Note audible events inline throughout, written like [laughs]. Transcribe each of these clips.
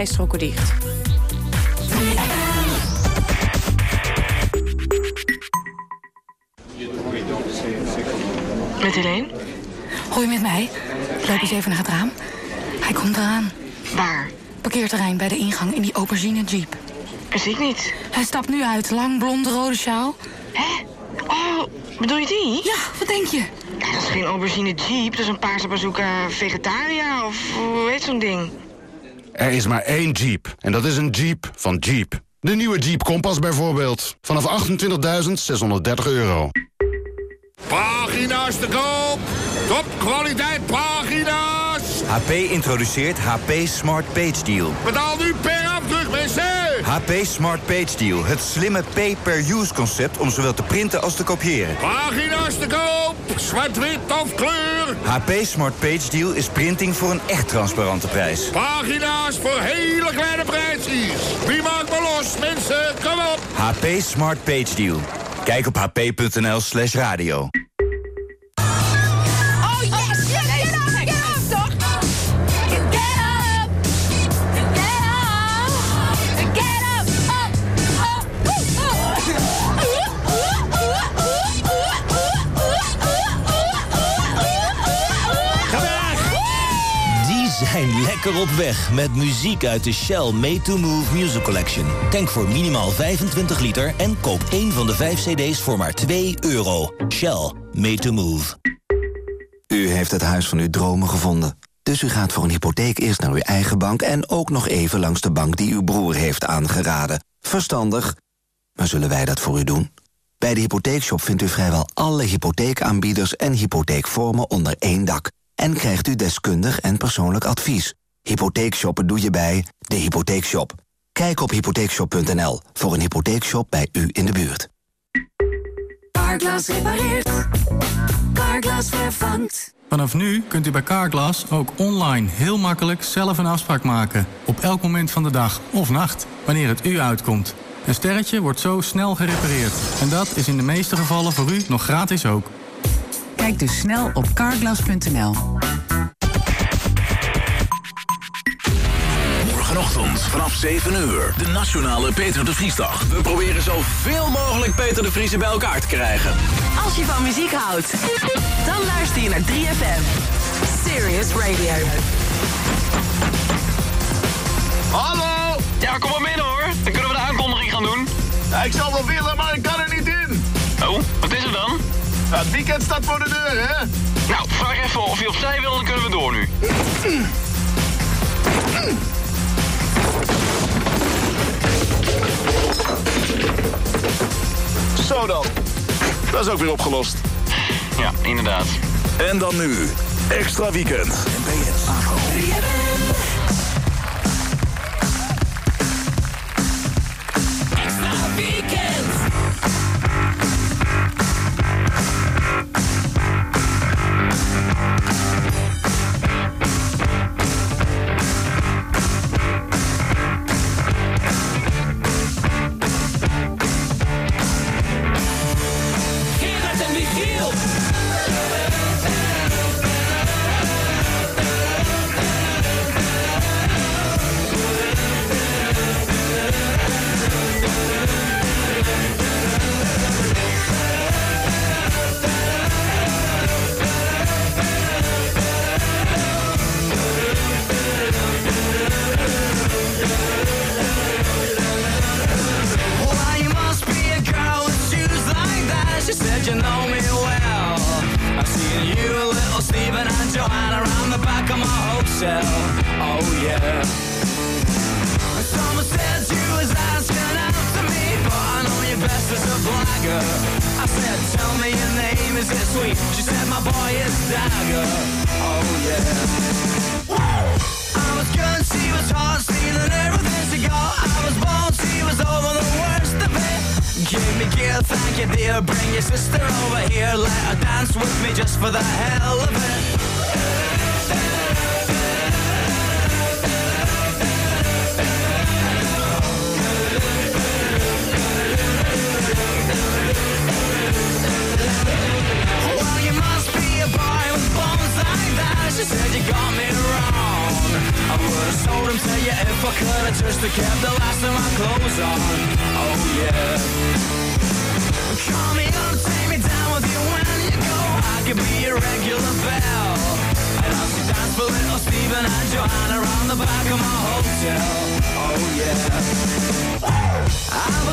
rijstroken dicht. Met Helene? Gooi met mij. Loop eens even naar het raam. Hij komt eraan. Waar? Parkeerterrein bij de ingang in die aubergine jeep. Dat zie ik niet. Hij stapt nu uit. Lang, blond, rode sjaal. Hè? Oh, bedoel je die? Ja, wat denk je? Ja, dat is geen aubergine jeep. Dat is een paarse bazooka vegetaria of hoe heet zo'n ding? Er is maar één Jeep. En dat is een Jeep van Jeep. De nieuwe Jeep Compass bijvoorbeeld. Vanaf 28.630 euro. Pagina's te koop. Top kwaliteit pagina's. HP introduceert HP Smart Page Deal. Betaal nu per afdruk, mensen. HP Smart Page Deal. Het slimme pay-per-use concept om zowel te printen als te kopiëren. Pagina's te koop. Zwart-wit of kleur. HP Smart Page Deal is printing voor een echt transparante prijs. Pagina's voor hele kleine prijsjes. Wie maakt me los, mensen? Kom op. HP Smart Page Deal. Kijk op hp.nl slash radio. Lekker op weg met muziek uit de Shell Made to Move Music Collection. Tank voor minimaal 25 liter en koop één van de vijf cd's voor maar 2 euro. Shell Made to Move. U heeft het huis van uw dromen gevonden. Dus u gaat voor een hypotheek eerst naar uw eigen bank... en ook nog even langs de bank die uw broer heeft aangeraden. Verstandig. Maar zullen wij dat voor u doen? Bij de Hypotheekshop vindt u vrijwel alle hypotheekaanbieders... en hypotheekvormen onder één dak. En krijgt u deskundig en persoonlijk advies. Hypotheekshoppen doe je bij de Hypotheekshop. Kijk op hypotheekshop.nl voor een hypotheekshop bij u in de buurt. Carglass repareert. Carglass vervangt. Vanaf nu kunt u bij Carglass ook online heel makkelijk zelf een afspraak maken. Op elk moment van de dag of nacht, wanneer het u uitkomt. Een sterretje wordt zo snel gerepareerd. En dat is in de meeste gevallen voor u nog gratis ook. Kijk dus snel op carglass.nl. Vanaf 7 uur. De Nationale Peter de Vriesdag. We proberen zoveel mogelijk Peter de Vriezen bij elkaar te krijgen. Als je van muziek houdt, dan luister je naar 3FM. Serious Radio. Hallo! Ja, kom maar binnen hoor. Dan kunnen we de aankondiging gaan doen. Ja, ik zal wel willen, maar ik kan er niet in. Oh, wat is er dan? Ja, het weekend staat voor de deur, hè? Nou, vraag even of je opzij wil, dan kunnen we door nu. [clears throat] Zo dan. Dat is ook weer opgelost. Ja, inderdaad. En dan nu, extra weekend. Extra weekend.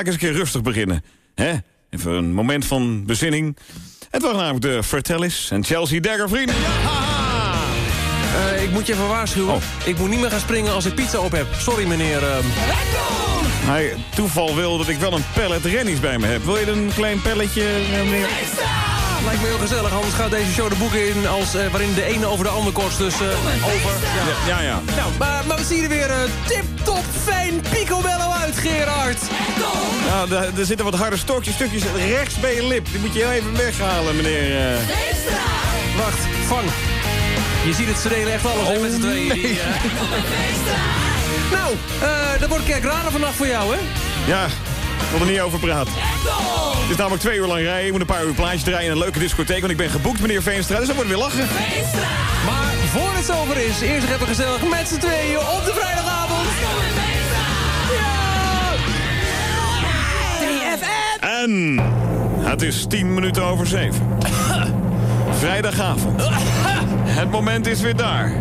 Ik eens een keer rustig beginnen. Hè? Even een moment van bezinning. Het waren namelijk de Fratellis en Chelsea Dagger vrienden. Eh, ik moet je even waarschuwen. Ik moet niet meer gaan springen als ik pizza op heb. Sorry, meneer... ehm. Hij toeval wil dat ik wel een pallet rennies bij me heb. Wil je een klein pelletje, eh, meneer? Lijkt me heel gezellig, anders gaat deze show de boeken in... Als, eh, waarin de ene over de ander kost. Dus eh, over. Ja, ja. ja. Nou, maar, maar we zien er weer eh, tip-top fijn picobello uit, Gerard. Nou, daar- er zitten wat harde stokjes, stukjes rechts bij je lip. Die moet je heel even weghalen, meneer. eh. Wacht, vang. Je ziet het, ze delen echt alles hè, met z'n tweeën. die, eh. nou, eh dat wordt kerkraden vannacht voor jou, hè? Ja, ik wil er niet over praten. Het is namelijk twee uur lang rijden. Ik moet een paar uur plaatjes draaien in een leuke discotheek. Want ik ben geboekt, meneer Veenstra. Dus dan wordt weer lachen. Maar voor het zover is, eerst nog even gezellig met z'n tweeën op de vrijdagavond. En het is tien minuten over zeven. [laughs] Vrijdagavond. Het moment is weer daar.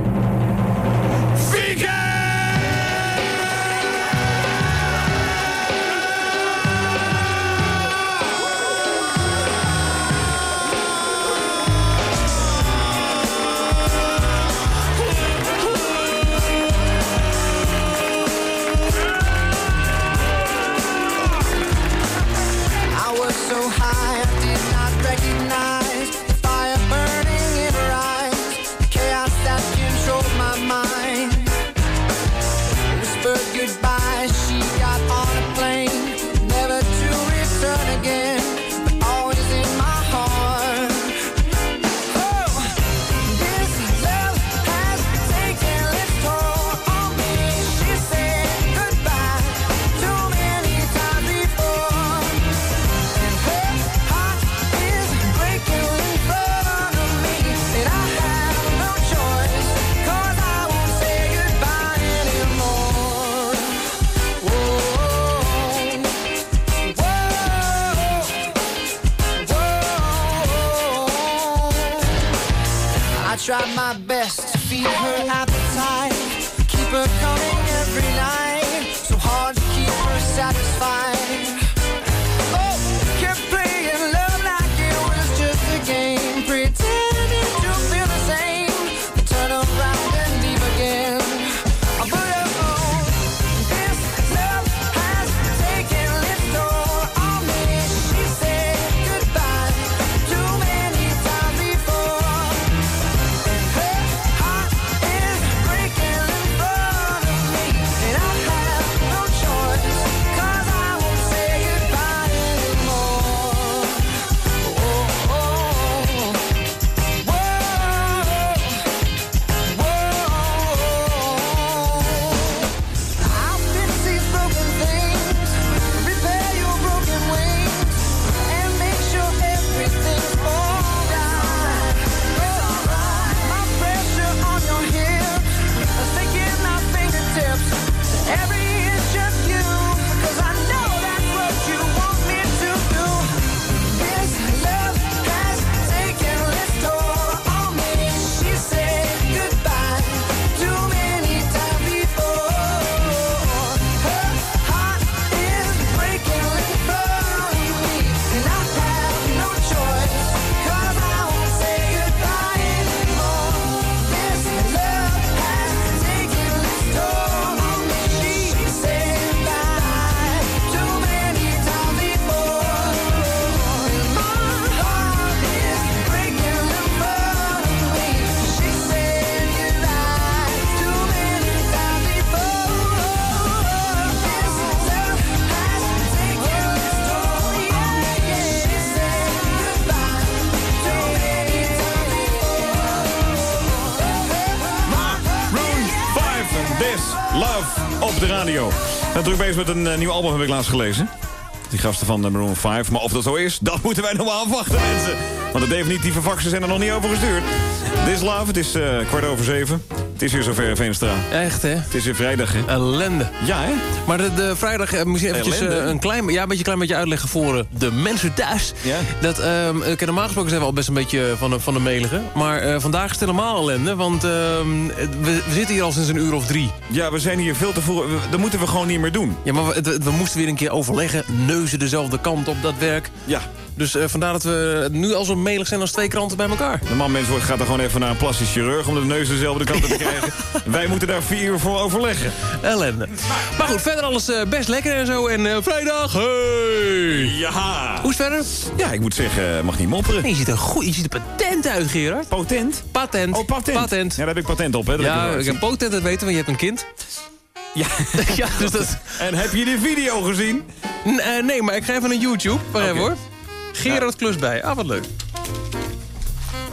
Een eh, nieuw album, heb ik laatst gelezen. Die gasten van de Maroon 5. Maar of dat zo is, [laughs] dat moeten wij nog maar afwachten, mensen. Want de definitieve faxen zijn er nog niet over gestuurd. This Love, het is eh, kwart over zeven. Is weer zover, Veenstra. Echt, hè? Het is weer vrijdag, hè? Ellende. Ja, hè? Maar de, de vrijdag eh, moet je eventjes eh, een klein, ja, een beetje, klein beetje uitleggen voor eh, de mensen thuis. Ja. Dat, ehm, ik normaal gesproken zijn we al best een beetje van de, van de melige. Maar vandaag is het helemaal ellende, want ehm, we, we zitten hier al sinds een uur of drie. Ja, we zijn hier veel te vroeg. We- Dat moeten we gewoon niet meer doen. Ja, maar we, het- we moesten weer een keer overleggen. Neuzen dezelfde kant op dat werk. Ja. Dus eh, vandaar dat we nu al zo melig zijn als twee kranten bij elkaar. De man mens wordt gaat er gewoon even naar een plastisch chirurg... om de neus dezelfde kant op te [laughs] krijgen. Wij moeten daar vier uur voor overleggen. Ellende. Maar goed, verder alles eh, best lekker en zo. En eh, vrijdag, hey! Ja! Hoe is het verder? Ja, ik moet zeggen, mag niet mopperen. Nee, je ziet er goed, je ziet er patent uit, Gerard. Potent? Patent. Oh, patent. Patent. Ja, daar heb ik patent op, hè? Dat Ja, ik heb potent, dat weten we. Je hebt een kind. Ja. [laughs] ja, dus dat... En heb je de video gezien? N- nee, maar ik ga even naar YouTube. Wacht even Oké. hoor. Gerard Klus bij. Ah, wat leuk.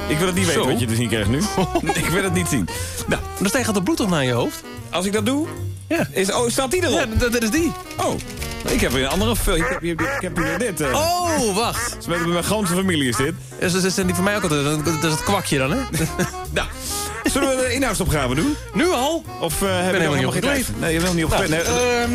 Ik wil het niet weten Zo. wat je te zien krijgt nu. [laughs] ik wil het niet zien. Nou, Dan stijgt de bloed toch naar je hoofd? als ik dat doe... Ja. Is, oh, staat die erop? Ja, dat, dat is die. Oh, ik heb weer een andere film. Ik heb, hier- ik heb hier dit. eh. Oh, wacht. Dus met mijn ganse familie is dit. Is, is, is die van mij ook altijd? Dat, dat is het kwakje dan, hè? [laughs] Nou, zullen we de inhoudsopgave doen? nu al? Of eh hebben we helemaal nog niet tijd? opgekleed. Nee, je nog niet opgekleed. Nee, ehm,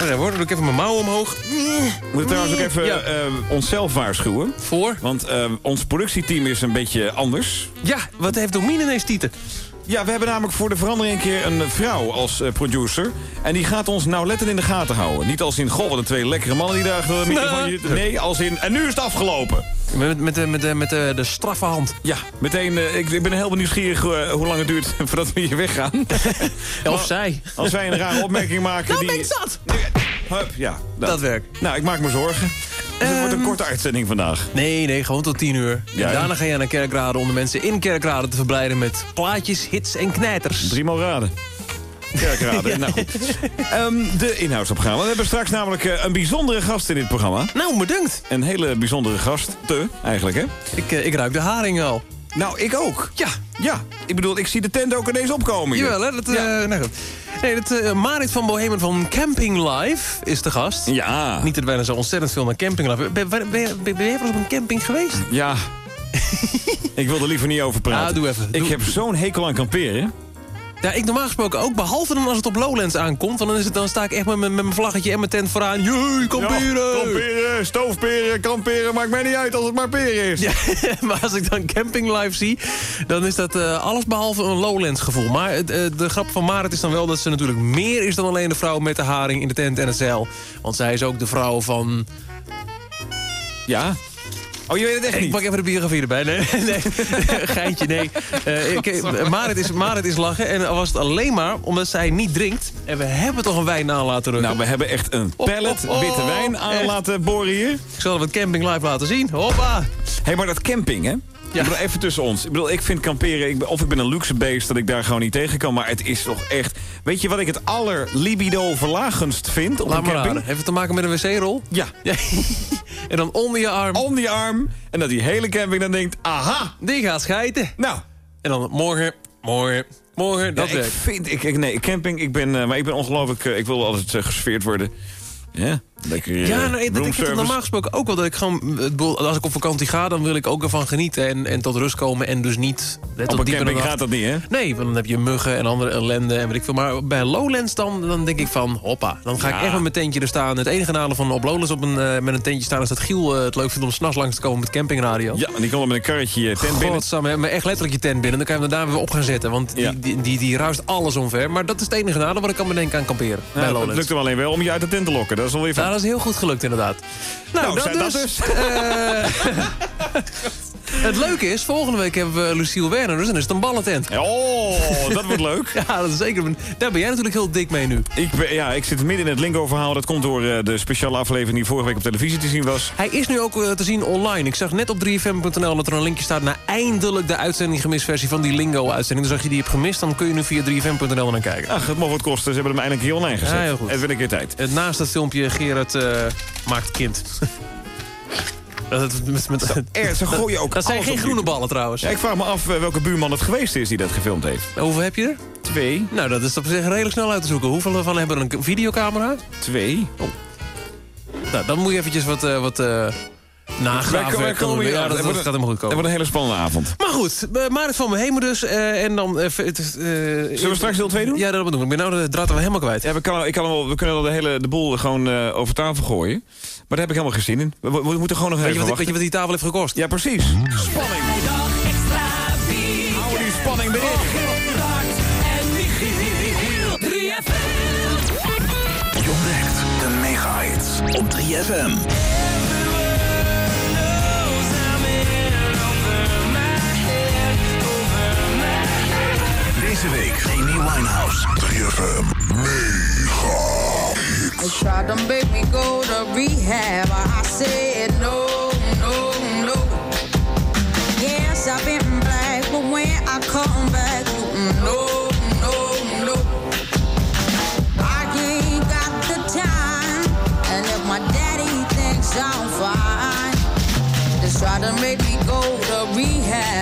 even hoor, doe ik even mijn mouw omhoog. we moeten trouwens ook even Ja. eh, onszelf waarschuwen. Voor? Want eh, ons productieteam is een beetje anders. Ja, wat heeft Domine ineens tieten? Ja, we hebben namelijk voor de verandering een keer een vrouw als eh, producer. En die gaat ons nauwlettend in de gaten houden. Niet als in, goh, wat een twee lekkere mannen die daar achter de microfoon zitten. Nee, als in, en nu is het afgelopen. Met, met, de- met, de- met de, de straffe hand. Ja, meteen, eh, ik, ik ben heel nieuwsgierig eh, hoe lang het duurt [laughs] voordat we hier weggaan. [laughs] Of zij. Als wij een rare opmerking maken Nou die... ben ik zat. Hup, ja. Dat werkt. Nou, ik maak me zorgen. Dus het wordt een korte uitzending vandaag. Nee, nee, gewoon tot tien uur. Ja, en daarna ga je naar Kerkrade om de mensen in Kerkrade te verblijden met plaatjes, hits en knijters. Driemaal raden. Kerkraden. [laughs] Nou goed. Ehm, de inhoudsopgave. We hebben straks namelijk eh, een bijzondere gast in dit programma. Nou, me dunkt. Een hele bijzondere gast. Te, eigenlijk, hè? Ik, eh, ik ruik de haring al. Nou, ik ook. Ja. Ja. Ik bedoel, ik zie de tent ook ineens opkomen hier. Jawel, hè? Dat, eh, nou goed. Nee, dat, eh, Marit van Bohemen van Camping Life is de gast. Ja. Niet dat wij nou zo ontzettend veel naar Camping Life... Ben, ben, ben, ben jij wel eens op een camping geweest? Ja. [laughs] ik wil er liever niet over praten. Ah, doe even. Ik Doe- heb zo'n hekel aan kamperen. Ja, ik normaal gesproken ook. Behalve dan als het op Lowlands aankomt. Want dan, is het, dan sta ik echt met, mijn- met mijn vlaggetje en mijn tent vooraan. Jee, kamperen! Ja, kamperen, stoofperen, kamperen. Maakt mij niet uit als het maar peren is. Ja, [laughs] maar als ik dan Camping Live zie, dan is dat eh, alles behalve een Lowlands gevoel. Maar eh, de grap van Marit is dan wel dat ze natuurlijk meer is dan alleen de vrouw met de haring in de tent en het zeil. Want zij is ook de vrouw van... Ja. Oh, je weet het echt Ik niet? pak even de biografie erbij. Nee, [laughs] nee. geintje, nee. Eh, ik, eh, Marit, is, Marit is lachen. En al was het alleen maar omdat zij niet drinkt. En we hebben toch een wijn aan laten rukken. Nou, we hebben echt een pallet witte wijn aan Echt. laten boren hier. Ik zal het Camping Live laten zien. Hoppa! Hé, hey, maar dat camping, hè? Ik bedoel, even tussen ons. Ik bedoel, ik vind kamperen... Ik ben, of ik ben een luxe beest dat ik daar gewoon niet tegen kan. Maar het is toch echt... Weet je wat ik het aller libido verlagendst vind op Laat een camping? Heeft het te maken met een wc-rol? Ja. [laughs] en dan onder je arm. Onder je arm. En dat die hele camping dan denkt... Aha! Die gaat schijten. Nou. En dan morgen, morgen, morgen. Dat Ja, ik vind... Ik, ik- nee, camping... Ik ben, eh, maar ik ben ongelooflijk... eh, ik wil altijd uh, gesfeerd worden. Ja, lekker eh, Ja, nou, ik, ik heb normaal gesproken ook wel. Dat ik gewoon, boel- als ik op vakantie ga, dan wil ik ook ervan genieten. En, en tot rust komen. En dus niet... tot Op een camping gaat dat niet, hè? Nee, want dan heb je muggen en andere ellende en weet ik veel. Maar bij Lowlands dan, dan denk ik van, hoppa. Dan ga Ja. ik echt met mijn tentje er staan. Het enige nadeel van op Lowlands op een, eh, met een tentje staan... is dat Giel eh, het leuk vindt om s'nachts langs te komen met campingradio. Ja, en die komt met een karretje eh, tent binnen. Godsamme, maar echt letterlijk je tent binnen. Dan kan je hem daarna weer op gaan zetten. Want die, Ja. die, die, die ruist alles omver. Maar dat is het enige nadeel wat ik kan bedenken aan kamperen. bij Ja, het Lowlands. lukt hem alleen wel om je uit de tent te lokken. Dat is alweer Ja, van. Dat is heel goed gelukt inderdaad. Nou, Nou, dat, zei dat dus. [laughs] het leuke is, volgende week hebben we Luciel Werner. Dus dan is het een ballentent. Oh, dat wordt leuk. [laughs] Ja, dat is zeker. Daar ben jij natuurlijk heel dik mee nu. Ik, ben, ja, ik zit midden in het lingo-verhaal. Dat komt door eh, de speciale aflevering die vorige week op televisie te zien was. Hij is nu ook eh, te zien online. Ik zag net op 3fm.nl dat er een linkje staat... naar eindelijk de uitzending gemist versie van die Lingo-uitzending. Dus als je die hebt gemist, dan kun je nu via 3fm.nl naar kijken. Ach, het mag wat kosten. Ze hebben hem eindelijk hier online gezet. Ja, heel goed. Even een keer tijd. Het naast dat filmpje Gerard eh, maakt kind. [laughs] dat, het met, met, Er, ze gooien ook dat zijn geen groene ballen trouwens. Ja, ik vraag me af eh, welke buurman het geweest is die dat gefilmd heeft. Hoeveel heb je er? Twee. Nou, dat is op zich redelijk snel uit te zoeken. Hoeveel ervan hebben een videocamera? Twee. Oh. Nou, dan moet je eventjes wat, eh wat eh nagraven. Ja, dat, Het dat gaat helemaal goed Het komen. wordt een hele spannende avond. Maar goed, uh, Marit van me hemel dus. eh, en dan... eh, het eh, Zullen we straks deel 2 doen? Ja, dat doen we. Ik ben nou de draad er helemaal kwijt. Ja, we, kan, ik kan wel, we kunnen wel de hele de boel gewoon eh, over tafel gooien. Maar daar heb ik helemaal geen zin in. We, we- we moeten gewoon nog Weet je, even wat, weet je wat die tafel heeft gekost? Ja, precies. Spanning. Hou die spanning erin. Je ontdekt de mega-hits op 3FM. Deze week Amy Winehouse. 3FM mega They tried to make me go to rehab. I said no, no, no. Yes, I've been black, but when I come back, no, no, no. I ain't got the time, and if my daddy thinks I'm fine, they try to make me go to rehab.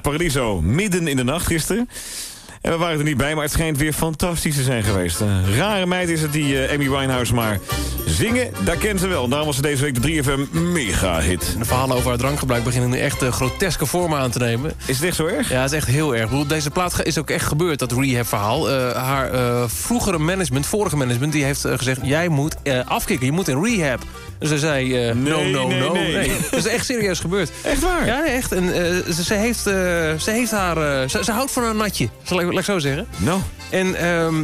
Paradiso midden in de nacht gisteren. En we waren er niet bij, maar het schijnt weer fantastisch te zijn geweest. Een rare meid is het, die eh, Amy Winehouse, maar zingen, daar kent ze wel. Daarom was ze deze week de 3FM mega-hit. De verhalen over haar drankgebruik beginnen nu echt eh, groteske vormen aan te nemen. Is het echt zo erg? Ja, het is echt heel erg. Bedoel, deze plaat is ook echt gebeurd, dat rehab-verhaal. Eh, haar vroegere management, vorige management, die heeft gezegd... jij moet afkicken, je moet in rehab. Ze zei, eh, no, Nee, no, nee, no. nee. Dat is echt serieus gebeurd. Echt waar? Ja, echt. En, eh, ze, ze, heeft, eh, ze heeft haar... ze, ze houdt van een natje, zal ik, laat ik zo zeggen. Nou, En ehm,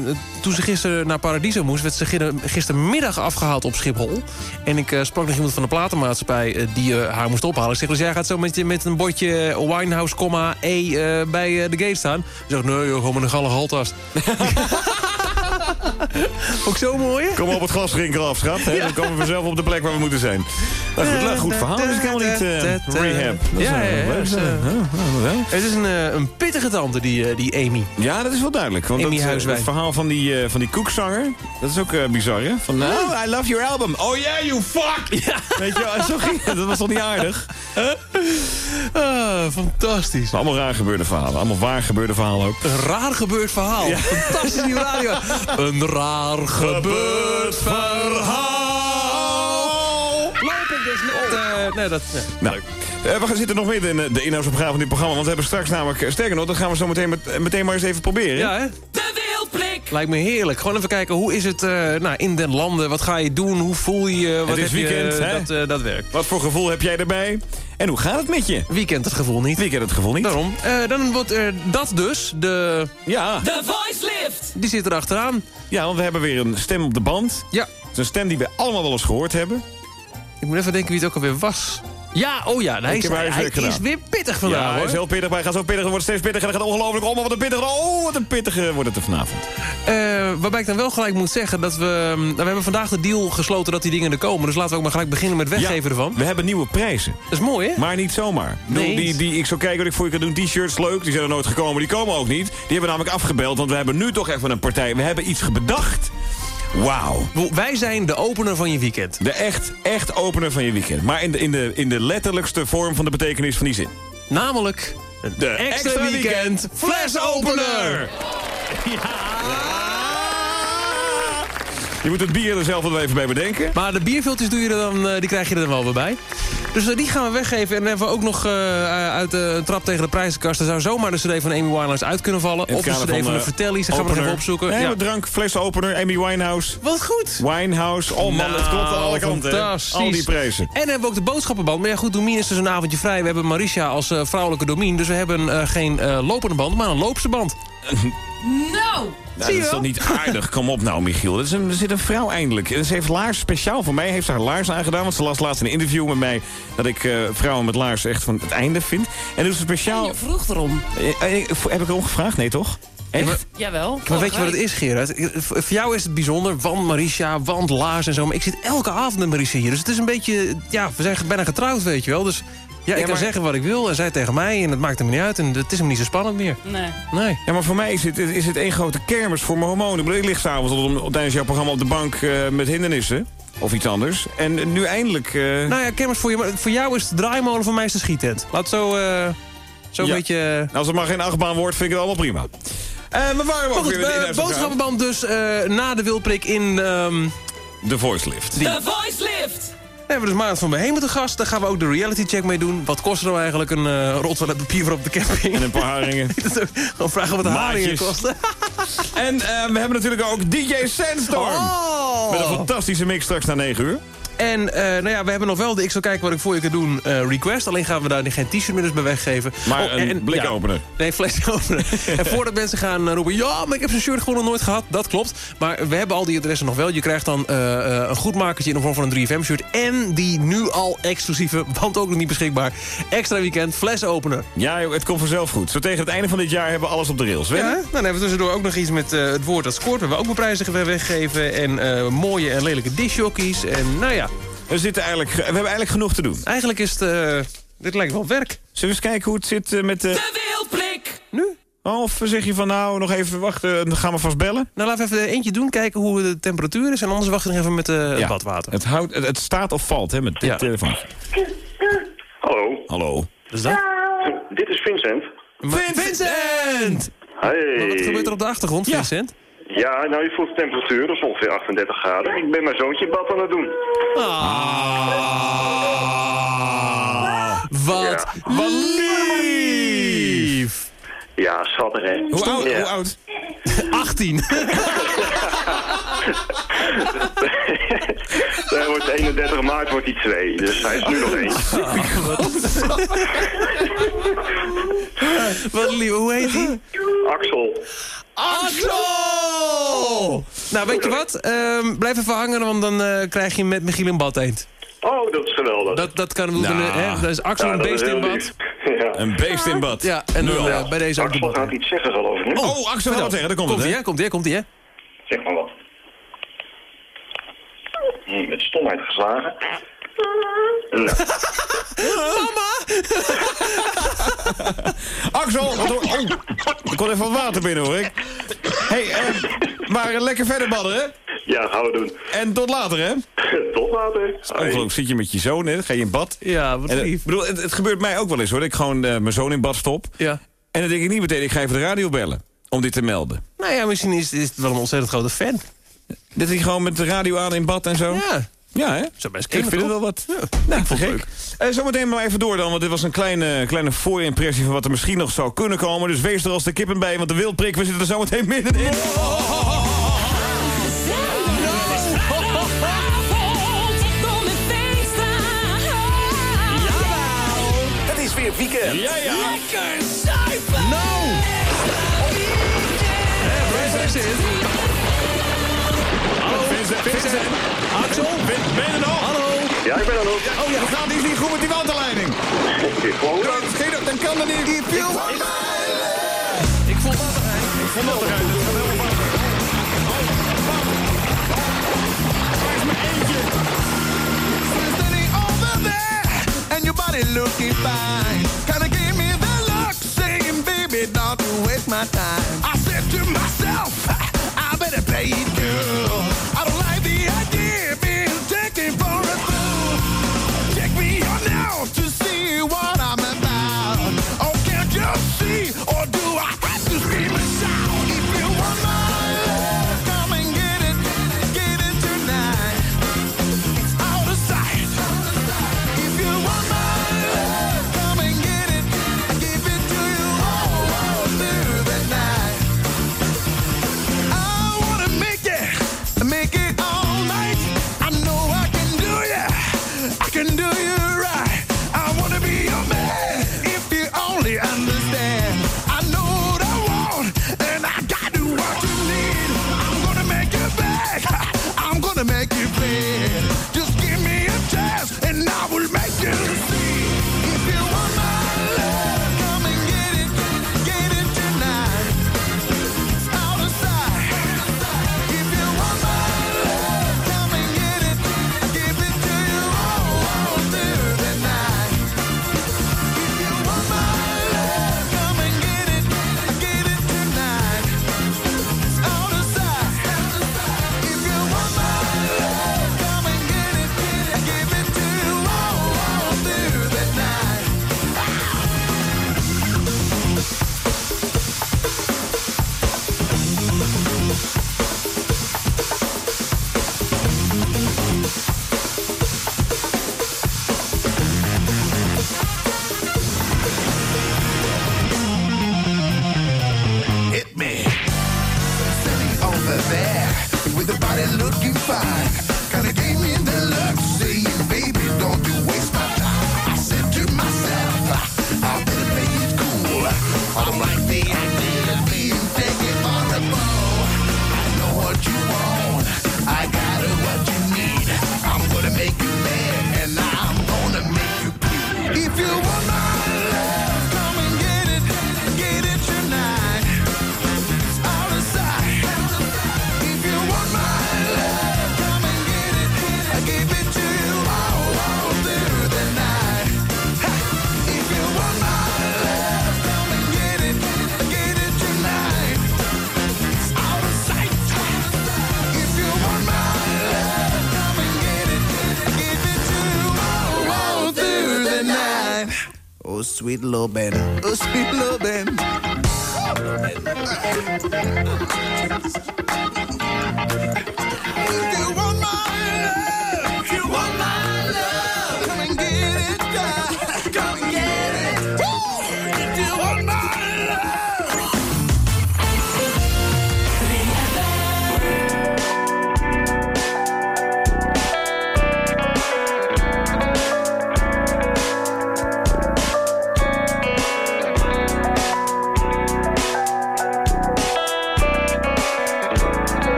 toen ze gisteren naar Paradiso moest... werd ze gister- gistermiddag afgehaald op Schiphol. En ik sprak nog iemand van de platenmaatschappij... die haar moest ophalen. Ik zeg, dus jij gaat zo met, met een bordje Winehouse, E bij de gate staan? Hij zegt, nee joh, gewoon met een galle haltast. [laughs] Ook zo mooi? Kom op het glasrinkel af, schat. Hè? Dan komen we vanzelf op de plek waar we moeten zijn. Dat is goed, goed verhaal. Is helemaal niet eh, rehab. Dat is, Ja, ja, wel. Het is een, eh, een pittige tante, die, die Amy. Ja, dat is wel duidelijk. Want Amy dat, het verhaal van die, van die koekzanger, dat is ook bizar, hè? Van, oh, I love your album. Oh yeah, you fuck! [laughs] Weet je zo ging het. Dat was toch niet aardig? [laughs] Ah, fantastisch. Allemaal raar gebeurde verhalen. Allemaal waar gebeurde verhalen ook. Een raar gebeurd verhaal. Fantastisch nieuwe radio. [laughs] Een raar gebeurd verhaal. Loop ik dus net... eh, nee, dat... Nou, eh, we gaan zitten nog midden in eh, de inhoudsopgave van dit programma. Want we hebben straks namelijk, sterker nog, dat gaan we zo meteen, met, meteen maar eens even proberen. Ja, hè? Lijkt me heerlijk. Gewoon even kijken, hoe is het eh, nou, in den landen? Wat ga je doen? Hoe voel je je? Wat Het is heb je, weekend, hè? Dat, dat werkt. Wat voor gevoel heb jij erbij? En hoe gaat het met je? Weekend het gevoel niet. Weekend het gevoel niet. Daarom. Eh, dan wordt dat dus, de... Ja. De voice lift. Die zit erachteraan. Ja, want we hebben weer een stem op de band. Ja. Het is een stem die we allemaal wel eens gehoord hebben. Ik moet even denken wie het ook alweer was. Ja, oh ja, hij, is, hij, weer pittig vandaag, ja, hij hoor. is heel pittig, maar hij gaat zo pittig. Het wordt steeds pittiger. Het gaat ongelooflijk om. Wat een pittige. Oh, wat een pittige wordt het er vanavond. Eh, waarbij ik dan wel gelijk moet zeggen dat we... mm, we hebben vandaag de deal gesloten dat die dingen er komen. Dus laten we ook maar gelijk beginnen met weggeven ervan. We hebben nieuwe prijzen. Dat is mooi, hè? Maar niet zomaar. Nee. die, die, ik zou kijken wat ik voor je kan doen. T-shirts, leuk. Die zijn er nooit gekomen. Die komen ook niet. Die hebben namelijk afgebeld. Want we hebben nu toch even een partij. We hebben iets bedacht. Wauw. Wij zijn de opener van je weekend. De echt, echt opener van je weekend. Maar in de, in, de, in de letterlijkste vorm van de betekenis van die zin. Namelijk... De extra weekend flesopener. Je moet het bier er zelf wel even bij bedenken. Maar de bierviltjes doe je er dan, eh, die krijg je er dan wel weer bij. Dus eh, die gaan we weggeven. En dan hebben we ook nog eh, uit de een trap tegen de prijzenkast. Er zou zomaar de cd van Amy Winehouse uit kunnen vallen. Of de cd van, van, de Vertellies. Dat gaan we nog even opzoeken. Nee, Ja. we drank, flesopener, Amy Winehouse. Wat goed. Winehouse. Oh man, het klopt aan alle Nou, kanten. fantastisch. Al die prijzen. En dan hebben we ook de boodschappenband. Maar ja goed, Domien is dus een avondje vrij. We hebben Marisha als eh, vrouwelijke Domien. Dus we hebben eh, geen eh, lopende band, maar een loopse band. [laughs] Nou. Nou, dat is toch niet aardig? Kom op nou, Michiel. Er, is een, er zit een vrouw eindelijk. En ze heeft laars speciaal voor mij. Heeft ze haar laars aangedaan. Want ze las laatst in een interview met mij... dat ik eh, vrouwen met laars echt van het einde vind. En ze speciaal... Je vroeg erom. Eh, eh, heb ik erom gevraagd? Nee, toch? Echt? Jawel. Maar weet je wat het is, Gerard? Voor voor jou is het bijzonder, want Marisha, want Laars en zo. Maar ik zit elke avond met Marisha hier. Dus het is een beetje... Ja, we zijn bijna getrouwd, weet je wel. Dus ja, ik kan maar- zeggen wat ik wil en zij tegen mij. En het maakt hem niet uit. En het is hem niet zo spannend meer. Nee. Nee. Ja, maar voor mij is het, is het één grote kermis voor mijn hormonen. Ik bedoel, Ik lig s'avonds tijdens jouw programma op de bank eh, met hindernissen. Of iets anders. En nu eindelijk... eh, Nou ja, kermis voor, je, maar voor jou is de draaimolen, voor mij is de schiettent. Laat zo... eh Zo'n Ja. beetje... Als het maar geen achtbaan wordt, vind ik het allemaal prima. Eh maar waar we Maar ook goed, weer boodschappenband dus eh, na de wilprik in... ehm De voice lift. De voice lift. Hebben we dus Maarten van Behemen te gast. Daar gaan we ook de reality check mee doen. Wat kost er nou eigenlijk een rol toilet papier voor op de camping? En een paar haringen. [laughs] Dan vragen wat de haringen kosten. En eh, we hebben natuurlijk ook DJ Sandstorm. Oh! Met een fantastische mix straks na 9 uur. En eh, nou ja, we hebben nog wel de Ik zal kijken wat ik voor je kan doen eh, request. Alleen gaan we daar geen t-shirt meer dus bij weggeven. Maar Oh, een en- blikopener. ja. Nee, flesopener. [laughs] en voordat mensen gaan eh, roepen... Ja, maar ik heb zo'n shirt gewoon nog nooit gehad. Dat klopt. Maar we hebben al die adressen nog wel. Je krijgt dan eh, een goedmakertje in de vorm van een 3FM-shirt. En die nu al exclusieve, want ook nog niet beschikbaar... extra weekend flesopener. Ja, joh, het komt vanzelf goed. Zo tegen het einde van dit jaar hebben we alles op de rails. Ja, dan hebben we tussendoor ook nog iets met het woord dat scoort. We hebben ook prijzen weggeven. En mooie en lelijke dishjockeys. En nou ja, We, zitten eigenlijk, we hebben eigenlijk genoeg te doen. eigenlijk is het... eh, dit lijkt wel werk. Zullen we eens kijken hoe het zit eh, met de... De wildblik. Nu? Of zeg je van nou, nog even wachten, dan gaan we vast bellen? Nou, laten we even eentje doen, kijken hoe de temperatuur is. En anders wachten we nog even met eh, het Ja. badwater. Het, houdt, het, het staat of valt, hè, met dit Ja. telefoon. Hallo, Hallo. Dus dat? dit is Vincent. Vincent! Hey. Maar wat gebeurt er op de achtergrond, Ja. Vincent? Ja, nou je voelt de temperatuur, dat is ongeveer 38 graden. Ik ben mijn zoontje bad aan het doen. Ah. Wat, wat lief! Ja, schattig hè. Hoe oud? Ja. Hoe oud? [laughs] 18. [laughs] Hij wordt 31 maart wordt hij 2, dus hij is nu nog 1. [laughs] Wat lief, hoe heet hij? Axel. Axel! Nou, weet je wat? Ehm, blijf even hangen, want dan eh, krijg je met Michiel een bad eend. Oh, dat is geweldig. Dat, dat kan we Nou. doen. hè? Dat is Axel Ja, een beest in bad. [laughs] Ja. Een beest in bad. Ja, en Nu dan eh, bij deze Axel gaat iets zeggen, geloof ik. Oh, Axel gaat wat zeggen, daar komt Komt het, hè? Komt ie, hè? Komt ie, hè? Zeg maar wat. Hm, Met stomheid geslagen. [laughs] Nou, [laughs] Axel, wat hoor... Oh, er komt even wat water binnen, hoor ik. hey, eh, maar lekker verder badden, hè? ja, gaan we doen. En tot later, hè? [laughs] Tot later. Ongelooflijk, zit je met je zoon, hè? Ga je in bad. Ja, wat En, eh, lief. ik bedoel, het, het gebeurt mij ook wel eens, hoor. Ik gewoon eh, mijn zoon in bad stop. Ja. En dan denk ik niet meteen, ik ga even de radio bellen. Om dit te melden. Nou ja, misschien is, is het wel een ontzettend grote fan. Dat hij gewoon met de radio aan in bad en zo. Ja. Ja, hè? Zou best Ik vind het toch? wel wat. nou, te gek. Eh, zometeen maar even door dan, want dit was een kleine, kleine voorimpressie van wat er misschien nog zou kunnen komen. Dus wees er als de kippen bij, want de wildprik, we zitten er zometeen middenin. Het is weer weekend. Ja, ja. Nou! Vincent. Hallo, Vincent, Vincent. Axel? Ben, ben je er nog? Hallo? Ja, ik ben er nog. Oh ja, gaat iets niet goed met die waterleiding. Gewoon Dan, kan er niet die viel. Ik vond dat er Ik vond dat eruit. Dat gaat helemaal. Standing over there, and your body looking fine. Kinda gave me the look, saying, baby, don't waste my time. I said to myself, I better play it girl.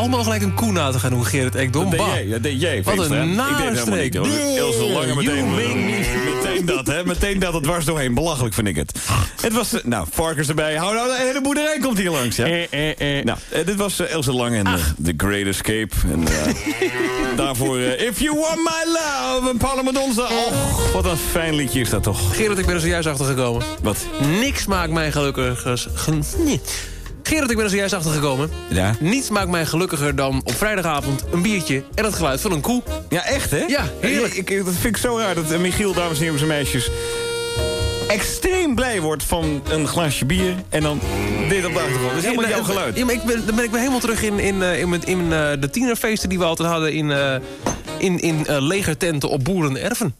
Allemaal gelijk een koe na te gaan doen, Gerrit Ekdom. Dat deed Bah. jij, dat deed jij. Wat een Ik deed nare streek. hoor. Ilse Lange meteen. Meteen dat, hè. Meteen dat, het dwars doorheen. Belachelijk vind ik het. Het was, eh, nou, varkens erbij. Hou nou, de hele boerderij komt hier langs, ja. Nou, eh, dit was eh, Ilse Lange en eh, The Great Escape. En eh, [laughs] daarvoor eh, If You Want My Love en Paula Madonna. Och, wat een fijn liedje is dat toch. Gerrit, ik ben er zojuist achter gekomen. Wat? Niks maakt mij gelukkiger... gen- nee. Gerrit, ik ben er zojuist achter gekomen. Ja? Niets maakt mij gelukkiger dan op vrijdagavond een biertje en het geluid van een koe. Ja, echt, hè? Ja, heerlijk. Ik, ik- dat vind ik zo raar dat Michiel, dames en heren, zijn meisjes... extreem blij wordt van een glaasje bier... en dan dit op de achtergrond. Dat is helemaal jouw geluid. Ja, maar ik ben, dan ben ik weer helemaal terug in, in, eh, in, in eh, de tienerfeesten die we altijd hadden... in, eh, in, in legertenten op boerenerven.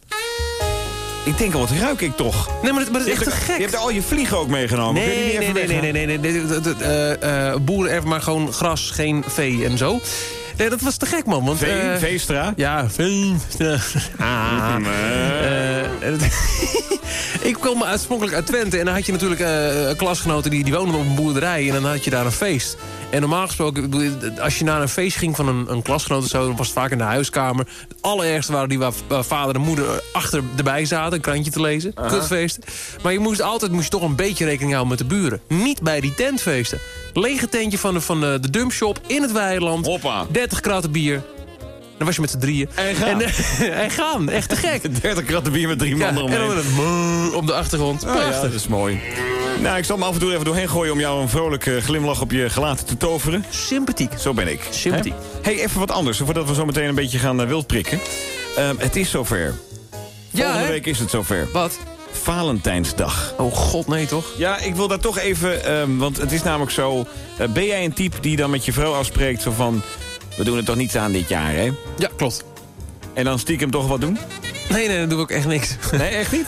Ik denk al, wat ruik ik toch? Nee, maar, dat- maar is echt te gek. je hebt al je vliegen ook meegenomen. Nee, nee, even nee, nee, nee, nee, nee, eh, Boerenerf, maar gewoon gras, geen vee en zo. Nee, dat was te gek, man. Want, Vee? eh, Veestra? Ja, Veestra. Ah. [laughs] Het- [laughs] ik kwam oorspronkelijk uit Twente en dan had je natuurlijk eh, klasgenoten die, die woonden op een boerderij en dan had je daar een feest. En normaal gesproken, ik bedoel, als je naar een feest ging van een, een klasgenoot of zo, dan was het vaak in de huiskamer. Het allerergste waren die waar waar vader en moeder achter erbij zaten, een krantje te lezen. Aha. Kutfeesten. Maar je moest altijd moest je toch een beetje rekening houden met de buren. Niet bij die tentfeesten. Lege tentje van de, van de, de dumpshop in het weiland. Hoppa. 30 kratten bier. Dan was je met z'n drieën. En gaan. En, eh, en gaan, echt te gek. [laughs] 30 kratten bier met drie Ja, man en dan op de achtergrond. Ah, ja, dat is mooi. Nou, ik zal me af en toe even doorheen gooien om jou een vrolijke glimlach op je gelaat te toveren. Sympathiek. Zo ben ik. Sympathiek. Hè? hey, even wat anders, voordat we zo meteen een beetje gaan uh, wild prikken. Ehm, het is zover. Volgende hè? week is het zover. Wat? Valentijnsdag. Oh god, nee toch? Ja, ik wil daar toch even, ehm, want het is namelijk zo... eh, ben jij een type die dan met je vrouw afspreekt zo van... we doen het toch niet aan dit jaar, hè? Ja, klopt. En dan stiekem toch wat doen? Nee, nee, dan doe ik echt niks. Nee, echt niet?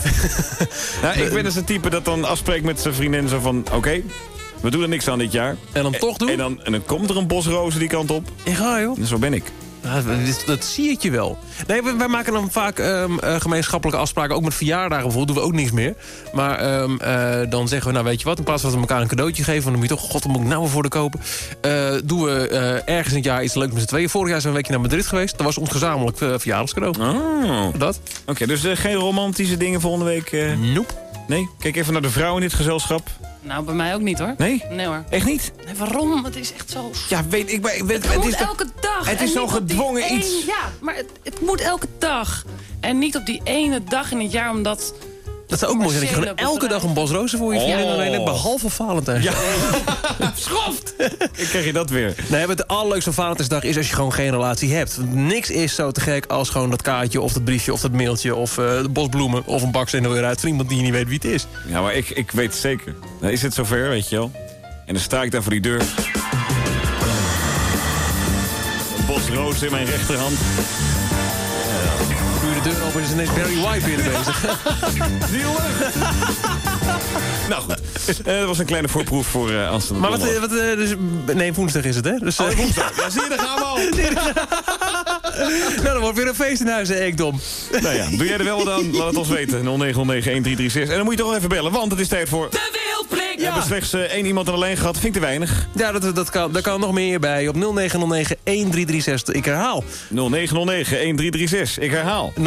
[laughs] nou, ik ben dus een type dat dan afspreekt met zijn vriendin zo van... oké, we doen er niks aan dit jaar. En dan toch doen? En dan, en dan komt er een bos rozen die kant op. Ik ga, joh. En zo ben ik. Ja, dat, dat zie ik je wel. Nee, wij, wij maken dan vaak ehm, eh, gemeenschappelijke afspraken. Ook met verjaardagen bijvoorbeeld doen we ook niks meer. Maar ehm, eh, dan zeggen we, nou weet je wat... in plaats van dat we elkaar een cadeautje geven... dan moet je toch, god, dan moet ik nou weer voor de kopen... eh, doen we ergens in het jaar iets leuks met z'n tweeën. Vorig jaar zijn we een weekje naar Madrid geweest. Dat was ons gezamenlijk verjaardagscadeau. Oh. Dat? Oké, dus geen romantische dingen volgende week? Nope. Nee? Kijk even naar de vrouw in dit gezelschap. Nou, bij mij ook niet hoor. Nee? Nee hoor. Echt niet? Nee, waarom? Het is echt zo... Ja, weet ik. Maar, ik weet, Het, moet is elke dag. Het is zo gedwongen iets. Ja, maar het, het moet elke dag. En niet op die ene dag in het jaar, omdat... Dat zou ook mooi zijn dat je gewoon elke dag een bos rozen voor je Oh. vriendin alleen hebt. Behalve Valentijn. Ja. [laughs] Schoft! Ik krijg je dat weer. Nee, het allerleukste van Valentijnsdag is als je gewoon geen relatie hebt. Want Niks is zo te gek als gewoon dat kaartje of dat briefje of dat mailtje... of eh, de bosbloemen of een baksteen er weer uit van iemand die je niet weet wie het is. Ja, maar ik, ik weet het zeker. Dan is het zover, weet je wel. En dan sta ik daar voor die deur. Een bos rozen in mijn rechterhand. Doe je de deur open is ineens Barry White weer bezig. [laughs] [laughs] Nou goed, Eh, dat was een kleine voorproef voor eh Amsterdam. Maar wat, eh, wat eh, dus, nee, woensdag is het, hè? Dus, eh, Oh, woensdag. [laughs] Ja, zie je, daar gaan we al. nou, dan wordt weer een feest in huis, hè, Ekdom. Nou ja, doe jij er wel aan? Laat het ons weten. 0909-1336. En dan moet je toch even bellen, want het is tijd voor... De We hebben slechts eh, één iemand lijn gehad. Vind ik te weinig. Ja, dat, dat kan, daar kan nog meer bij. Op 0909-1336. Ik herhaal. 0909-1336. Ik herhaal. 0909-1336.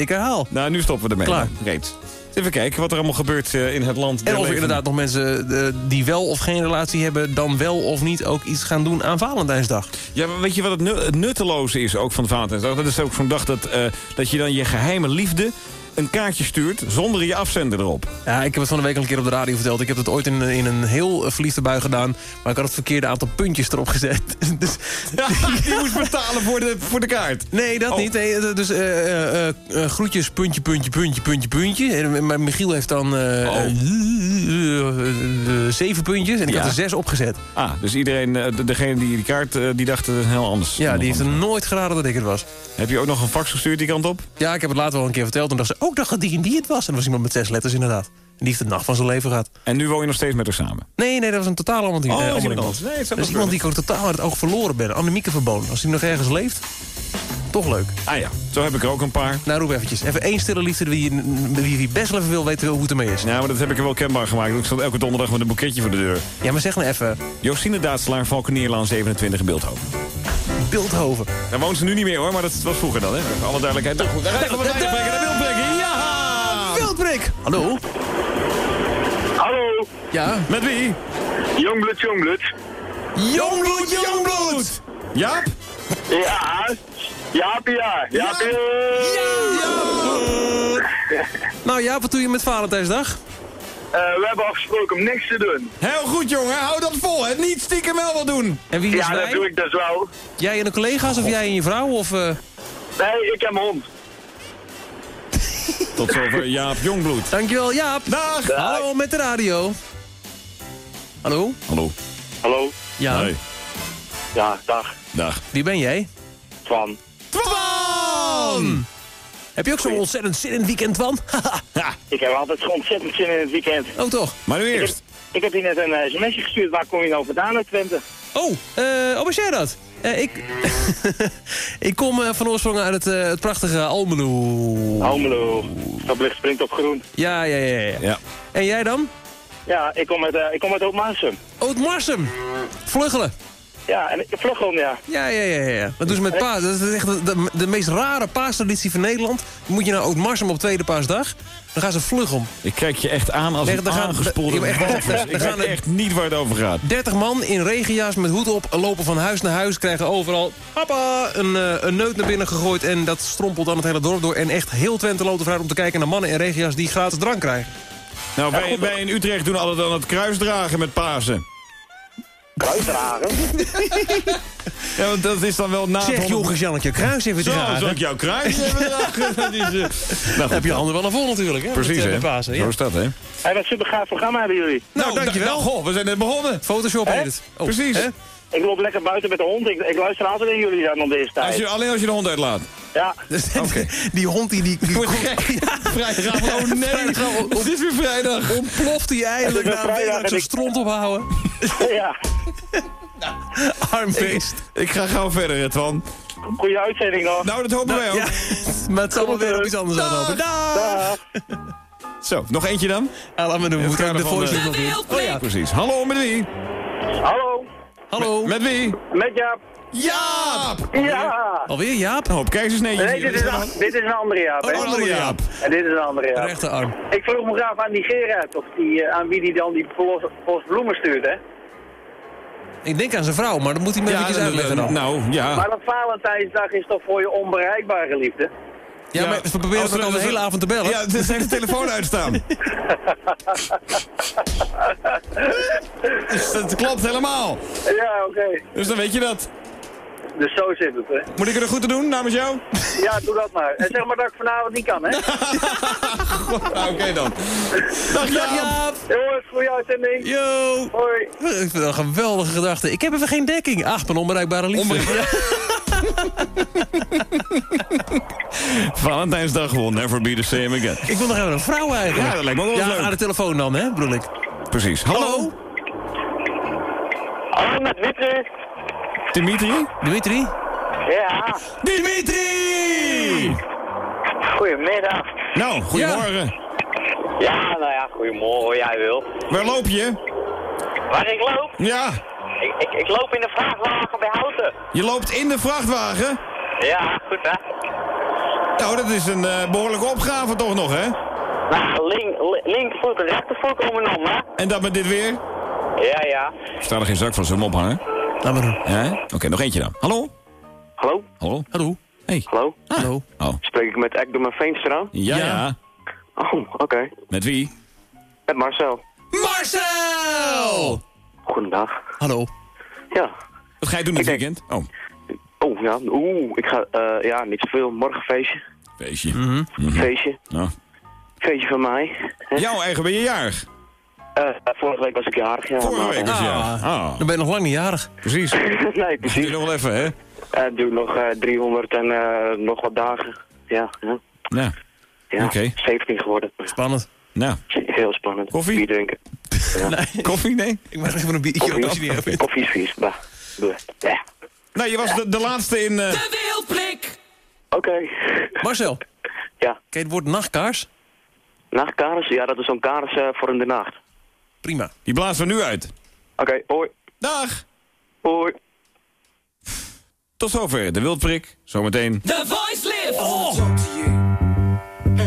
Ik herhaal. Nou, nu stoppen we ermee. Klaar. Reeds. Even kijken wat er allemaal gebeurt eh, in het land. En of er inderdaad nog mensen eh, die wel of geen relatie hebben... dan wel of niet ook iets gaan doen aan Valentijnsdag. Ja, maar weet je wat het, nu- het nutteloze is ook van Valentijnsdag? Dat is ook zo'n dag dat, dat je dan je geheime liefde een kaartje stuurt zonder je afzender erop. Ja, ik heb het van de week al een keer op de radio verteld. Ik heb het ooit in, in een heel verliefde bui gedaan. Maar ik had het verkeerde aantal puntjes erop gezet. [laughs] dus, die moest betalen voor de, voor de kaart. nee, dat Oh. niet. Nee, dus eh, eh, eh, groetjes, puntje, puntje, puntje, puntje, puntje. En, maar Michiel heeft dan Oh. zeven puntjes. En ik Ja. had er zes opgezet. Ah, dus iedereen, de- degene die die kaart, die dacht het heel anders. Ja, die heeft er nooit geraden dat ik het was. Heb je ook nog een fax gestuurd die kant op? Ja, ik heb het later wel een keer verteld. En dacht ze, ik dacht dat die en die het was. En dat was iemand met zes letters inderdaad. En die heeft de nacht van zijn leven gehad. En nu woon je nog steeds met haar samen? Nee, nee, dat was een totaal ander, Oh, eh, iemand. Nee, dat is iemand die ik ook totaal uit het oog verloren ben. Annemieke Verboon. Als die nog ergens leeft, toch leuk. Ah ja, zo heb ik er ook een paar. Nou, roep eventjes. Even één stille liefde wie, wie, wie best wel even wil weten hoe het ermee is. Ja, maar dat heb ik er wel kenbaar gemaakt. Ik stond elke donderdag met een boeketje voor de deur. Ja, maar zeg nou even. Josine Daatselaar, Valkenierlaan 27 in Beeldhoven. Beeldhoven. Daar woont ze nu niet meer hoor, maar dat was vroeger dan, hè? Alle duidelijkheid. Nou goed, daar gaan we Ja! Hallo? Hallo, Ja? Met wie? Jongbloed, Jongbloed. Jongbloed, Jongbloed! Jaap? Ja, Jaapie, ja. Jaapie. [laughs] Nou ja, wat doe je met Valentijnsdag? Eh, we hebben afgesproken om niks te doen. Heel goed, jongen. Hou dat vol. Het niet stiekem wel wat doen. En wie is Ja, dat wij? doe ik dus wel. Jij en de collega's of jij en je vrouw? Of, eh, Nee, ik heb mijn hond. Tot zover Jaap Jongbloed. Dankjewel, Jaap. Dag. Hallo, met de radio. Hallo? Hallo. Hallo. Ja. Hey. Ja, dag. Dag. Wie ben jij? Twan. Twan! Heb je ook zo'n ontzettend zin in het weekend, Twan? [laughs] Ja, Ik heb altijd zo ontzettend zin in het weekend. oh, toch? maar nu Ik heb, eerst. ik heb hier net een uh, sms'je gestuurd. Waar kom je nou vandaan uit Twente? Oh, eh, oh, was jij dat? Eh, ik, [laughs] ik kom eh, van oorsprong uit het, eh, het prachtige Almelo. Almelo. Dat ligt springt op groen. Ja, ja, ja, ja. Ja. En jij dan? Ja, ik kom uit, eh ik kom uit Ootmarsum. Ootmarsum. Vluggelen. Ja, en vlug om, ja. Ja, ja, ja, ja. Dat doen ze met paas. Dat is echt de, de, de meest rare paastraditie van Nederland. Moet je naar Oud-Marsum op tweede paasdag, dan gaan ze vlug om. Ik kijk je echt aan als Nee, een gaan- aangespoelde echt- Ik weet echt niet waar het over gaat. 30 man in regenjas met hoed op, lopen van huis naar huis... krijgen overal papa, een, eh, een neut naar binnen gegooid... en dat strompelt dan het hele dorp door. En echt heel Twente loopt ervoor uit om te kijken naar mannen in regenjas... die gratis drank krijgen. Nou, wij, wij in Utrecht doen altijd dan het kruisdragen met Pasen. Kruisdragen? [laughs] Ja, want dat is dan wel na het Zeg, joh, Jannetje, kruis even Zo, dragen. zal ik jouw kruis even [laughs] dragen? [laughs] Dat is, eh, nou, goed. heb je handen wel naar vol natuurlijk, hè? Precies, eh, hè? met Pasen, ja. Zo is dat, hè? Hey, wat super gaaf programma hebben jullie. Nou, dankjewel. da- goh, we zijn net begonnen. Photoshop heet het. Oh, Precies. hè? Ik loop lekker buiten met de hond. Ik, ik luister altijd naar jullie dan om deze tijd. Als je, alleen als je de hond uitlaat. Ja. [laughs] Oké. Die hond die... die, die Wordt gek. [laughs] Vrijdag. Oh nee, het is weer vrijdag. Ontploft hij eindelijk na een vrijdag week ik zijn ik- stront ophouden. [laughs] ja. Armbeest. Ik ga gauw verder, Twan. Goeie uitzending nog. Nou, dat hopen wij ook. Ja, maar het zal wel weer op iets anders aanlopen. Dag. Zo, nog eentje dan? Ja, laat me doen. We moeten de de- nog in. Oh ja. Precies. Hallo, met wie? Hallo. Hallo. Met wie? Met Jaap. Jaap! Ja. Alweer Jaap? Een hoop keizersneetjes. Nee, dit is, een, dit is een andere Jaap. Oh, een andere Jaap. En dit is een andere Jaap. Rechterarm. Ik vroeg me graag aan die Gerard of die, eh, aan wie die dan die post, post bloemen stuurt, hè? Ik denk aan zijn vrouw, maar dat moet hij me Ja, uitleggen dan. Nou, ja. Maar dat Valentijnsdag is toch voor je onbereikbare liefde? Ja, maar we proberen het al de hele avond te bellen. Ja, ze heeft de telefoon uitstaan. [laughs] dus dat klopt helemaal. Ja, oké. Dus dan weet je dat. Dus zo zit het, hè? Moet ik er een goed te doen namens jou? Ja, doe dat maar. En zeg maar dat ik vanavond niet kan, hè? [laughs] Nou, Oké dan. Dag Jaap. Jongens, goeie uitzending. Yo. Hoi. Ik vind dat een geweldige gedachte. Ik heb even geen dekking. Ach, mijn onbereikbare liefde. [laughs] Valentijnsdag won. Never be the same again. Ik wil nog even een vrouw eigenlijk. Ja, dat lijkt me ook wel Ja, leuk. aan de telefoon dan, hè, bedoel ik. Precies. Hallo. Hallo, met Witte. Dimitri? Dimitri? Ja. Dimitri! Goedemiddag. Nou, goedemorgen. Ja, nou ja, goedemorgen, hoe jij wil. Waar loop je? Waar ik loop? Ja. Ik, ik, ik loop in de vrachtwagen bij Houten. Je loopt in de vrachtwagen? Ja, goed hè. Nou, dat is een eh, behoorlijke opgave toch nog, hè? Nou, link, li- linkervoet en rechtervoet om en om, hè? En dat met dit weer? Ja, ja. Er staat er geen zak van, zullen we hem ophangen? Laat maar doen. Ja? Oké, nog eentje dan. Hallo? Hallo? Hallo? Hallo? Hey. Hallo? Hallo? Oh. Spreek ik met Ekdom en Veenstra? Ja, ja. Ja. Oh, oké. Met wie? Met Marcel. Marcel! Goedendag. Hallo. Ja. Wat ga je doen dit denk- weekend? Oh, Oh, ja. Oeh, ik ga, eh, ja, niet zoveel. Morgen feestje. feestje. Mhm. Feestje. Nou. Feestje van mij. Hè? Jouw eigen ben je jarig. Eh, vorige week was ik jarig, ja. Vorige week was je jarig. Ah, Dan ben je nog lang niet jarig. precies. [laughs] nee, Doe precies. nog wel even, hè? Het duurt nog eh 300 en eh, nog wat dagen. Ja, ja. Ja. ja. Oké. 17 geworden. Spannend. Nou, Heel spannend. Koffie? Bier drinken. [laughs] Nee. koffie? Nee? Ik maak even een biertje Koffie, als je niet hebt. koffie is vies. Bah. Ja. Nou, je was de, de laatste in... eh, Oké. Marcel, Ja. ken je het woord nachtkaars? Nachtkaars? Ja, dat is zo'n kaars eh, voor in de nacht. Prima. die blazen we nu uit. Oké, hoi. Dag! Hoi. Tot zover, de wildprik. Zometeen. The voice lives! The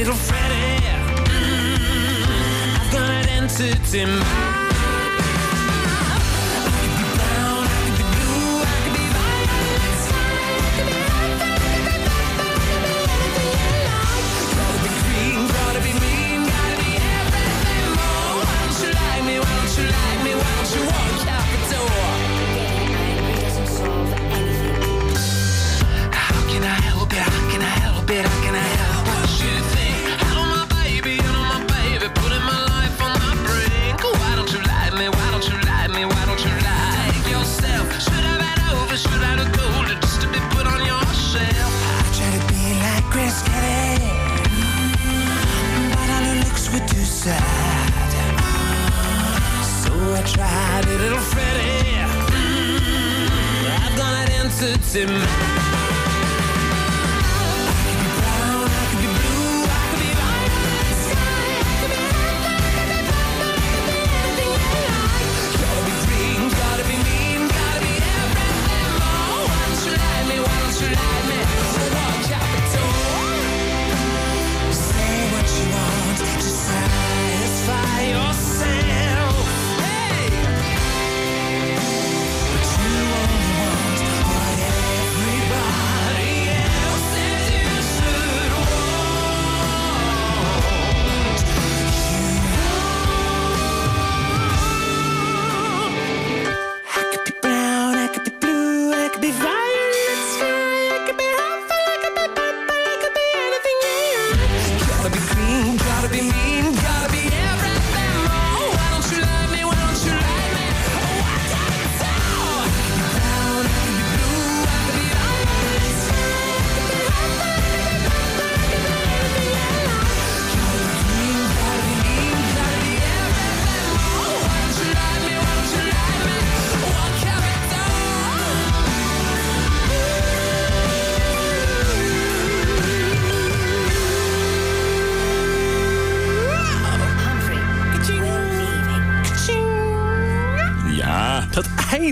little Freddy. Mm -hmm. I've got an answer to my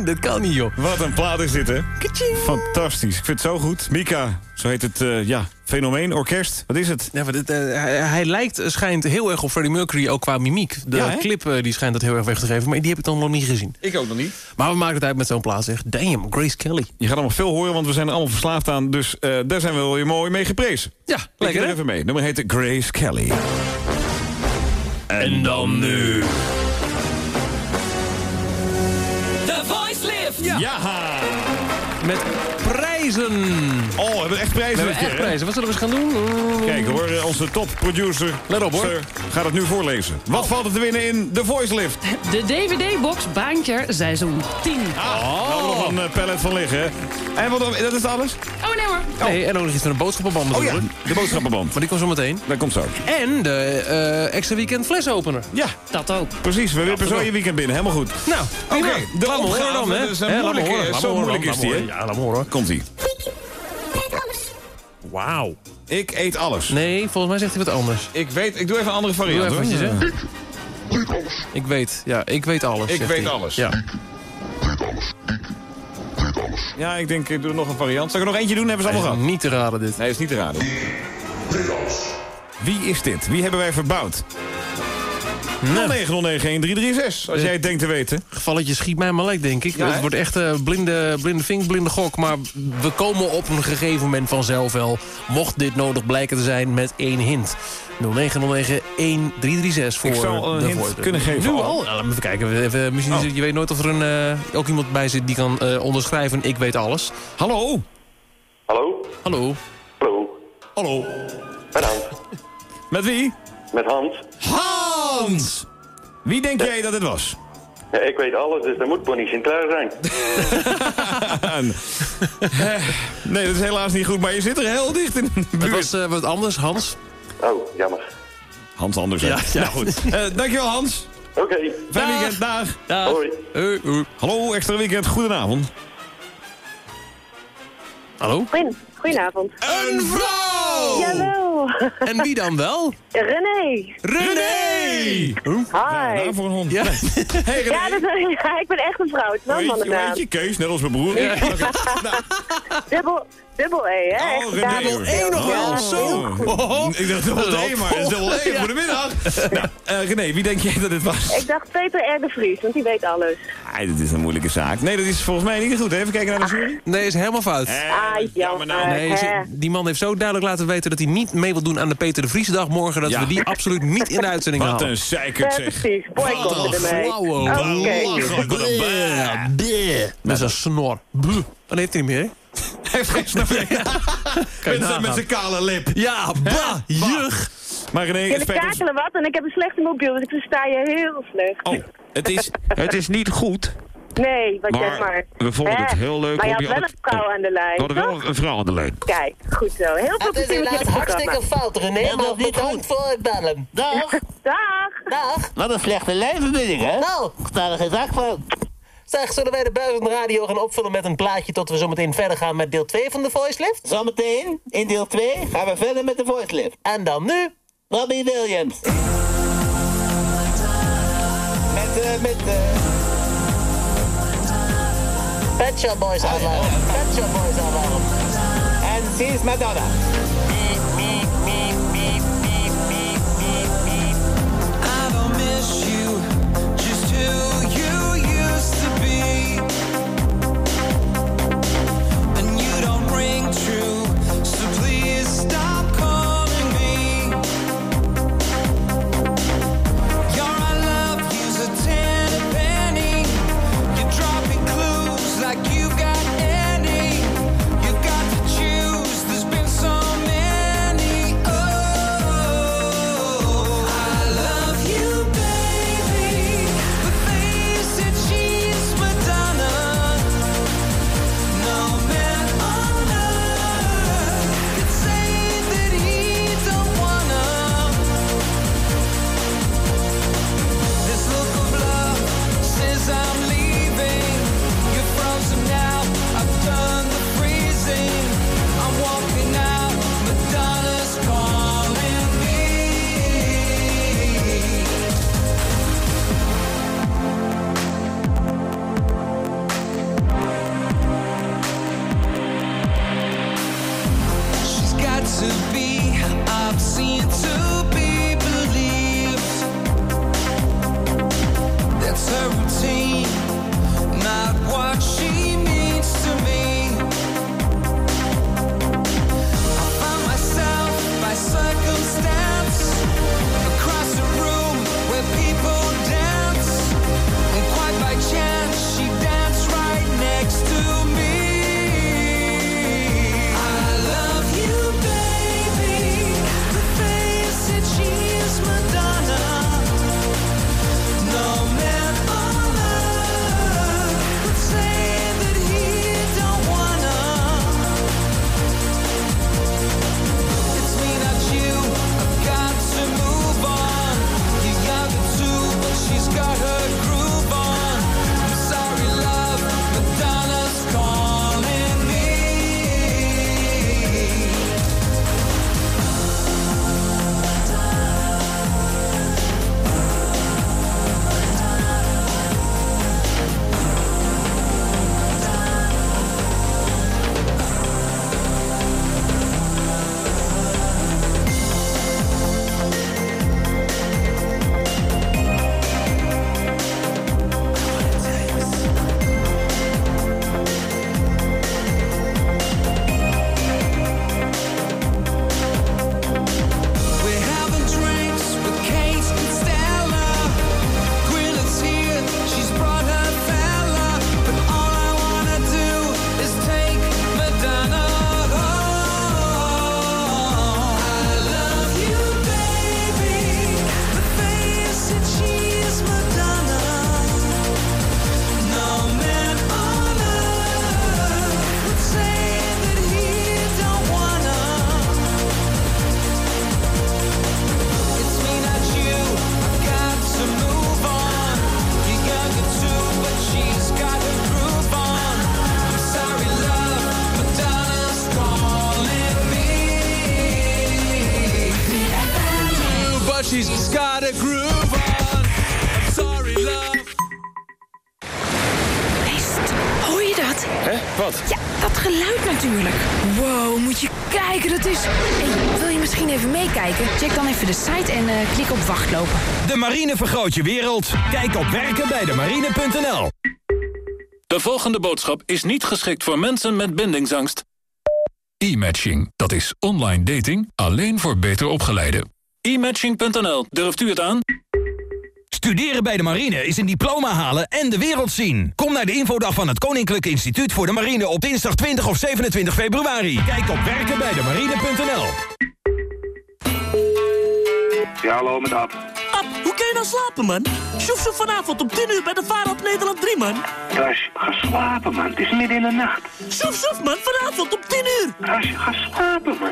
einde kan niet, joh. Wat een plaat is dit, hè? Fantastisch. Ik vind het zo goed. Mika, zo heet het, eh, ja, fenomeen, orkest. Wat is het? Ja, maar dit, eh, hij, hij lijkt, schijnt heel erg op Freddie Mercury, ook qua mimiek. De Ja, clip eh, die schijnt dat heel erg weg te geven, maar die heb ik dan nog niet gezien. Ik ook nog niet. Maar we maken het uit met zo'n plaat, zeg. Damn, Grace Kelly. Je gaat allemaal veel horen, want we zijn er allemaal verslaafd aan. Dus eh, daar zijn we wel weer mooi mee geprezen. Ja, Lekker lekker er hè? even mee. Nummer heet Grace Kelly. En dan nu... Ja! Met prijzen. Oh, we hebben echt prijzen We hebben echt prijzen. Wat zullen we eens gaan doen? Kijk hoor, eh, onze topproducer Let op, hoor. Sir, gaat het nu voorlezen. Wat valt er te winnen in The Voice Lift? De DVD-box Baantje seizoen 10. Ah, daar hebben we nog een eh, pallet van liggen. hè? En wat, dat is alles? Oh nee hoor. Nee, en ook nog iets van een boodschappenband Oh ja, de boodschappenband. Maar die komt zo meteen. Dat komt zo. En de eh, extra weekend flesopener. Ja, Dat ook. precies. We wippen zo je weekend binnen. Helemaal goed. Nou, Oké, de opgave, dan, hè? laat me horen, laat zo moeilijk is die, hè? Ja, laat me horen. Komt-ie. Wauw. Ik eet alles. Nee, volgens mij zegt hij wat anders. Ik weet, ik doe even een andere Doe variant. even hoor. eventjes, hè? Ik weet, ja, ik weet alles. Ik zegt weet hij. alles. Ja. Ja, ik denk, ik doe nog een variant. Zal ik er nog eentje doen? Hebben ze allemaal gehad? Niet te raden dit. Nee, is niet te raden. Wie is dit? Wie hebben wij verbouwd? 0909-1336, als jij het denkt te weten. Gevalletje schiet mij maar lek, denk ik. Ja, het wordt echt eh, blinde, blinde vink, blinde gok. Maar we komen op een gegeven moment vanzelf wel. Mocht dit nodig blijken te zijn met één hint. 0909-1336 voor Ik zal een de hint voort- kunnen geven Nu al. even kijken. Even, misschien is Oh. het- je weet nooit of er een, eh, ook iemand bij zit die kan eh, onderschrijven. Ik weet alles. Hallo? Hallo? Hallo? Hallo? Hallo? Met Hans. Met wie? Met Hans. Hans! Wie denk jij dat het was? Ja, ik weet alles, dus dat moet Bonnie Sinclair zijn. [laughs] Nee, dat is helaas niet goed, maar je zit er heel dicht in de Het was eh, wat anders, Hans. Oh, jammer. Hans Anders. hè? Ja, ja. Nou goed. [laughs] Eh, dankjewel Hans. Oké. Fijn Dag. weekend. Dag. Dag. Hoi. Hallo, extra weekend. Goedenavond. Hallo? Goedenavond. Een vrouw! Jawel. En wie dan wel? René. René! Hi. Nou, voor een hond. Ja. [laughs] Hey René. Ja, dat, ja, ik ben echt een vrouw. Het is wel een mannennaam. heet je? Kees, net als mijn broer. Ja. [laughs] Nou, Dubbel, dubbel E, hè? Oh, Dubbel E nog wel, zo. heel goed. Oh, ik dacht dubbel E, maar het is dubbel E. [laughs] Ja. Goedemiddag. [laughs] Nou, eh, René, wie denk jij dat het was? Ik dacht Peter R. de Vries, want die weet alles. Ah, dit is een moeilijke zaak. Nee, dat is volgens mij niet goed. Even kijken naar de jury. Nee, is helemaal fout. Eh, Ah, jammer. nou. Nee, die man heeft zo duidelijk laten weten dat hij niet mee wil doen aan de Peter de Vriesdag morgen. Dat Ja. we die absoluut niet in de uitzending Wat halen. een Ja, zeikert zeg. precies. Boycott Wat een flauwe wat een baan. Met zijn snor. Dan heeft hij niet meer, hè? Hij heeft geen snap. [laughs] Kan je Met zijn- nagaan. Met zijn kale lip. Ja, bah, jug. Maar René, Jullie kakelen wat en ik heb een slechte mobiel, dus ik versta je heel slecht. Oh, het is, het is niet goed. Nee, wat Maar zeg maar. we vonden Hè? het heel leuk Maar je had wel een vrouw aan de lijn, We hadden toch? wel een vrouw aan de lijn. Kijk, goed zo. Heel veel Het is plezier met je programma. hartstikke fout, René, maar bedankt voor het bellen. Dag. Dag. Dag. Wat een slechte lijnverbinding, hè? Nou. Sta er geen zak van. Zeg, zullen wij de buizend radio gaan opvullen met een plaatje... tot we zo meteen verder gaan met deel 2 van de Voice Lift? Zometeen, in deel 2, gaan we verder met de voice lift. En dan nu... Robbie Williams. Met, eh, met, eh... Pet Shop Boys aanwarm. Pet Shop Boys aanwarm. En She's Madonna. Marine vergroot je wereld. Kijk op werkenbijdemarine.nl De volgende boodschap is niet geschikt voor mensen met bindingsangst. E-matching, dat is online dating alleen voor beter opgeleiden. E-matching.nl, durft u het aan? Studeren bij de marine is een diploma halen en de wereld zien. Kom naar de infodag van het Koninklijk Instituut voor de Marine... op dinsdag 20 of 27 februari. Kijk op werkenbijdemarine.nl Ja, hallo, met Ab. Hoe kan je nou slapen, man? Sjoef zo vanavond om 10 uur bij de Vaar op Nederland 3, man. Ras, ga slapen, man. Het is midden in de nacht. Sjoef, sjoef, man, vanavond om 10 uur. Ras, ga slapen, man.